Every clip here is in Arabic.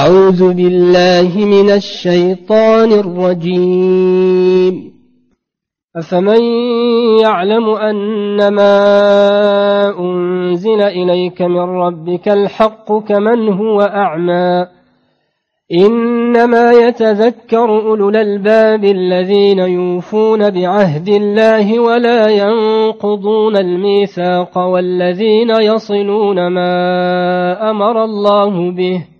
أعوذ بالله من الشيطان الرجيم. أفمن يعلم أنما أنزل إليك من ربك الحق كمن هو أعمى؟ إنما يتذكر أولو الألباب الذين يوفون بعهد الله ولا ينقضون الميثاق والذين يصلون ما أمر الله به.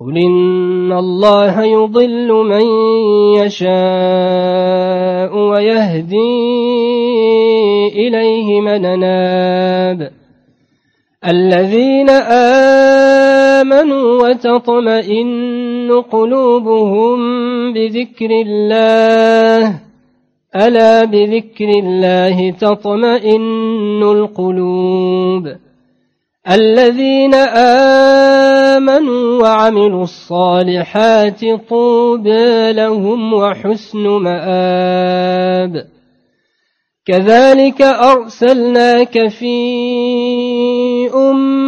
قل إن الله يضل من يشاء ويهدي إليه من ناب الذين آمنوا وتطمئن قلوبهم بذكر الله ألا بذكر الله تطمئن القلوب الذين آمنوا وعملوا الصالحات طوبى لهم وحسن مآب. كذلك أرسلناك في أمة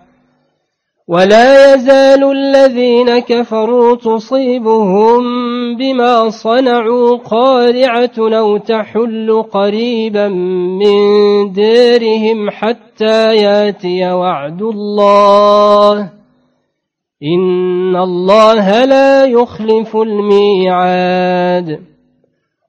ولا يزال الذين كفروا تصيبهم بما صنعوا قارعة أو تحل قريبا من ديرهم حتى ياتي وعد الله. إن الله لا يخلف الميعاد.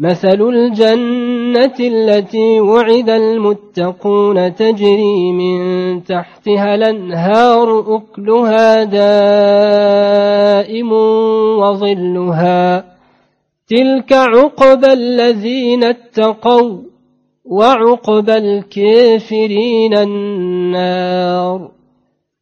مثل الجنة التي وعد المتقون تجري من تحتها الانهار أكلها دائم وظلها تلك عقبى الذين اتقوا وعقبى الكافرين النار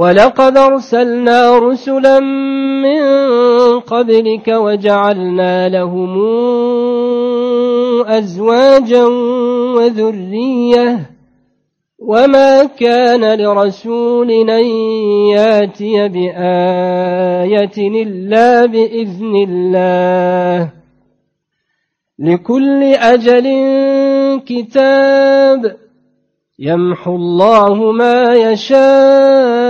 ولقد أرسلنا رسلا من قبلك وجعلنا لهم أزواجا وذرية وما كان لرسول أن يأتي بآية إلا بإذن الله. لكل أجل كتاب يمحو الله ما يشاء.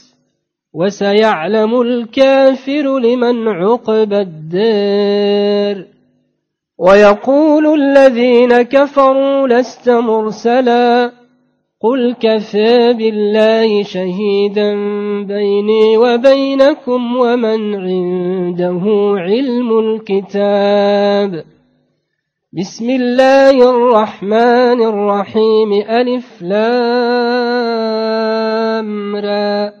وسيعلم الكافر لمن عقب الدار ويقول الذين كفروا لست مرسلا. قل كفى بالله شهيدا بيني وبينكم ومن عنده علم الكتاب. بسم الله الرحمن الرحيم. ألف لام را.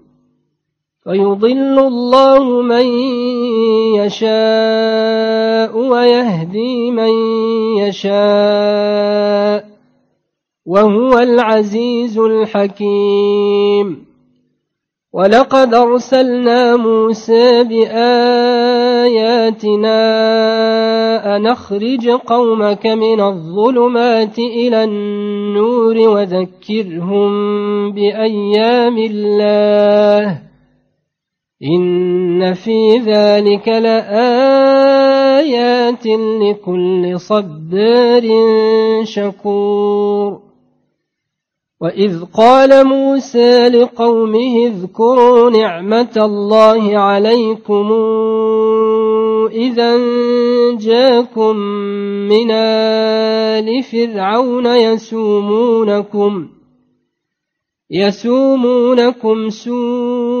فيضل الله من يشاء ويهدي من يشاء وهو العزيز الحكيم. ولقد أرسلنا موسى بآياتنا أن أخرج قومك من الظلمات إلى النور وذكرهم بأيام الله. إن في ذلك لآيات لكل صبار شكور وإذ قال موسى لقومه اذكروا نعمة الله عليكم إذا جاكم من آل فرعون يسومونكم يسومونكم سوء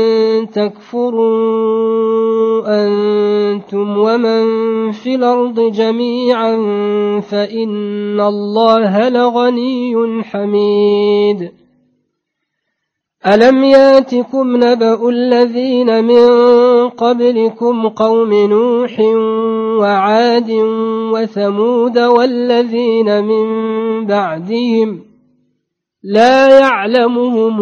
تكفروا أنتم ومن في الأرض جميعا فإن الله لغني حميد. ألم يأتكم نبأ الذين من قبلكم قوم نوح وعاد وثمود والذين من بعدهم ۖ لا يعلمهم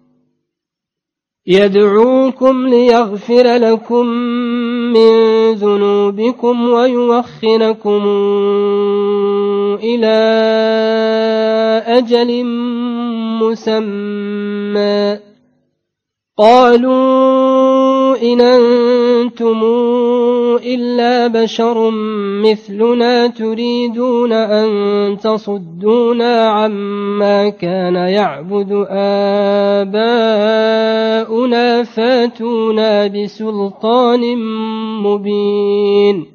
يدعوكم ليغفر لكم من ذنوبكم ويوخركم إلى أجل مسمى. قالوا إن أنتم إلا بشر مثلنا تريدون أن تصدونا عما كان يعبد آباؤنا فاتونا بسلطان مبين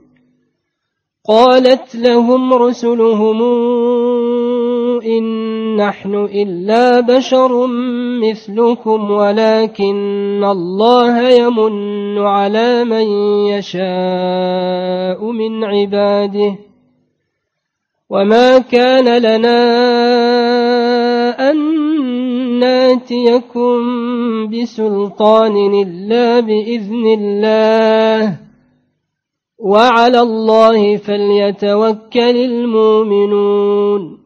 قالت لهم رسلهم إن نحن إلا بشر مثلكم ولكن الله يمن على من يشاء من عباده وما كان لنا أن ناتيكم بسلطان إلا بإذن الله وعلى الله فليتوكل المؤمنون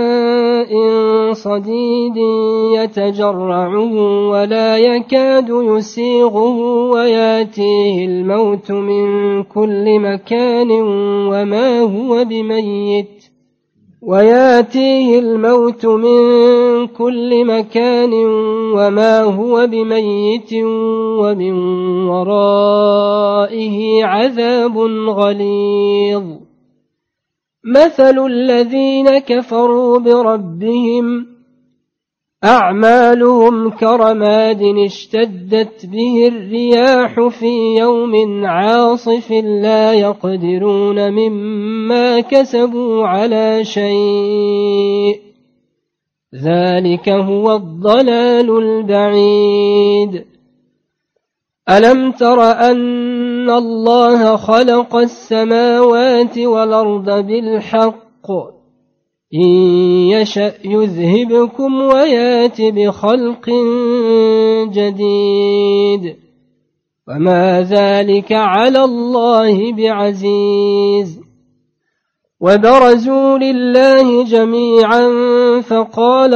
صديد يتجرعه ولا يكاد يسيغه وياتيه الموت من كل مكان وما هو بميت وياتيه الموت من كل مكان وما هو بميت ومن ورائه عذاب غليظ مثل الذين كفروا بربهم أعمالهم كرماد اشتدت به الرياح في يوم عاصف لا يقدرون مما كسبوا على شيء ذلك هو الضلال البعيد ألم تر أن الله خلق السماوات والأرض بالحق؟ إن يشأ يذهبكم ويأت بخلق جديد. وما ذلك على الله بعزيز. وبرزوا لله جميعا فقال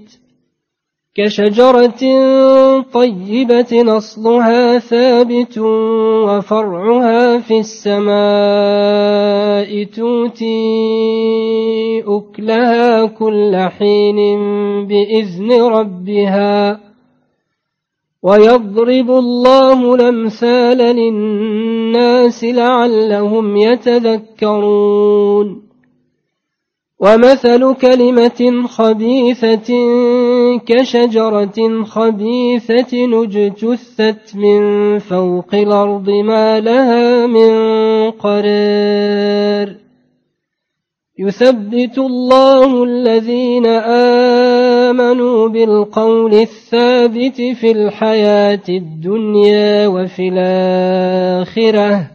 كشجرة طيبة نصلها ثابت وفرعها في السماء توتي أكلها كل حين بإذن ربها ويضرب الله الأمثال للناس لعلهم يتذكرون ومثل كلمة خبيثة كشجرة خبيثة اجتثت من فوق الأرض ما لها من قرار. يثبت الله الذين آمنوا بالقول الثابت في الحياة الدنيا وفي الآخرة.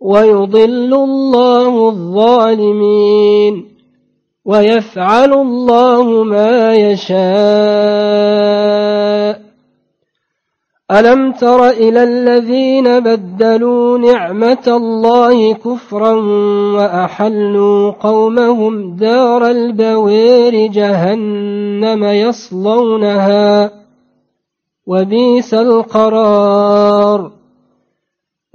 ويضل الله الظالمين. ويفعل الله ما يشاء. ألم تر إلى الذين بدلوا نعمة الله كفرا وأحلوا قومهم دار البوير جهنم يصلونها وبيس القرار.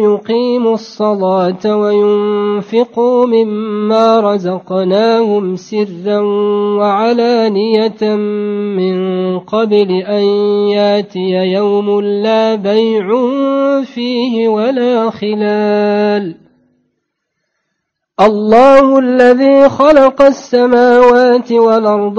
يقيموا الصلاة وينفقوا مما رزقناهم سرا وعلانية من قبل أن يأتي يوم لا بيع فيه ولا خلال. الله الذي خلق السماوات والأرض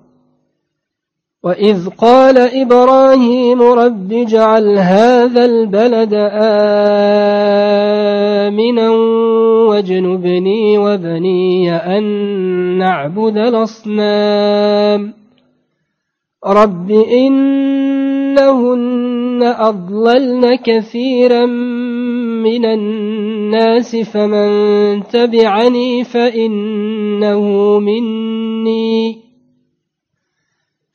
وإذ قال إبراهيم رب اجعل هذا البلد آمنا واجنبني وبني أن نعبد الأصنام. رب إنهن أضللن كثيرا من الناس فمن تبعني فإنه مني.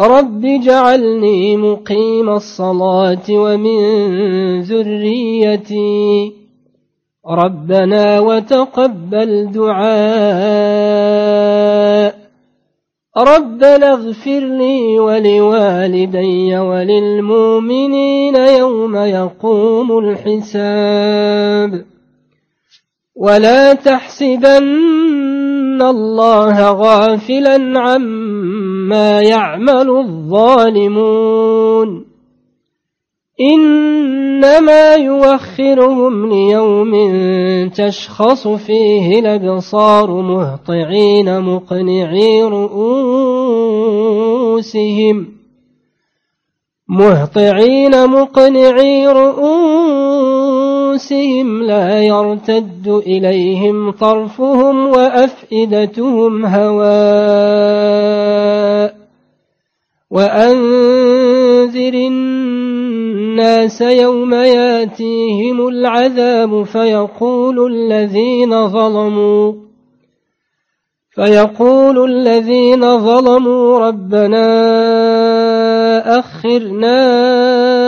رب اجعلني مقيم الصلاة ومن ذريتي ربنا وتقبل دعاء ربنا اغفر لي ولوالدي وللمؤمنين يوم يقوم الحساب ولا تحسبن الله غافلا عما يعمل الظالمون. إنما يوخرهم ليوم تشخص فيه الأبصار مهطعين مقنعي رؤوسهم. مهطعين مقنعي رؤوسهم. أنفسهم لا يرتد إليهم طرفهم وأفئدتهم هواء وأنذر الناس يوم ياتيهم العذاب فيقول الذين ظلموا فيقول الذين ظلموا ربنا أخرنا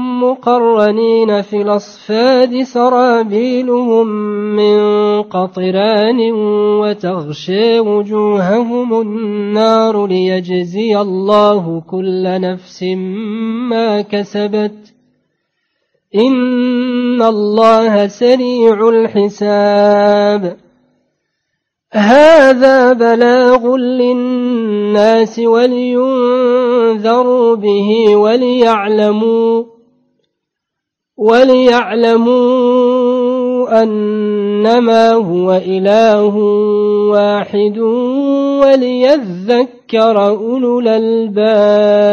مقرنين في الأصفاد سرابيلهم من قطران وتغشي وجوههم النار ليجزي الله كل نفس ما كسبت. إن الله سريع الحساب. هذا بلاغ للناس ولينذروا به وليعلموا وليعلموا أنما هو إله واحد وليذكر أولو الألباب.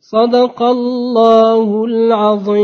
صدق الله العظيم.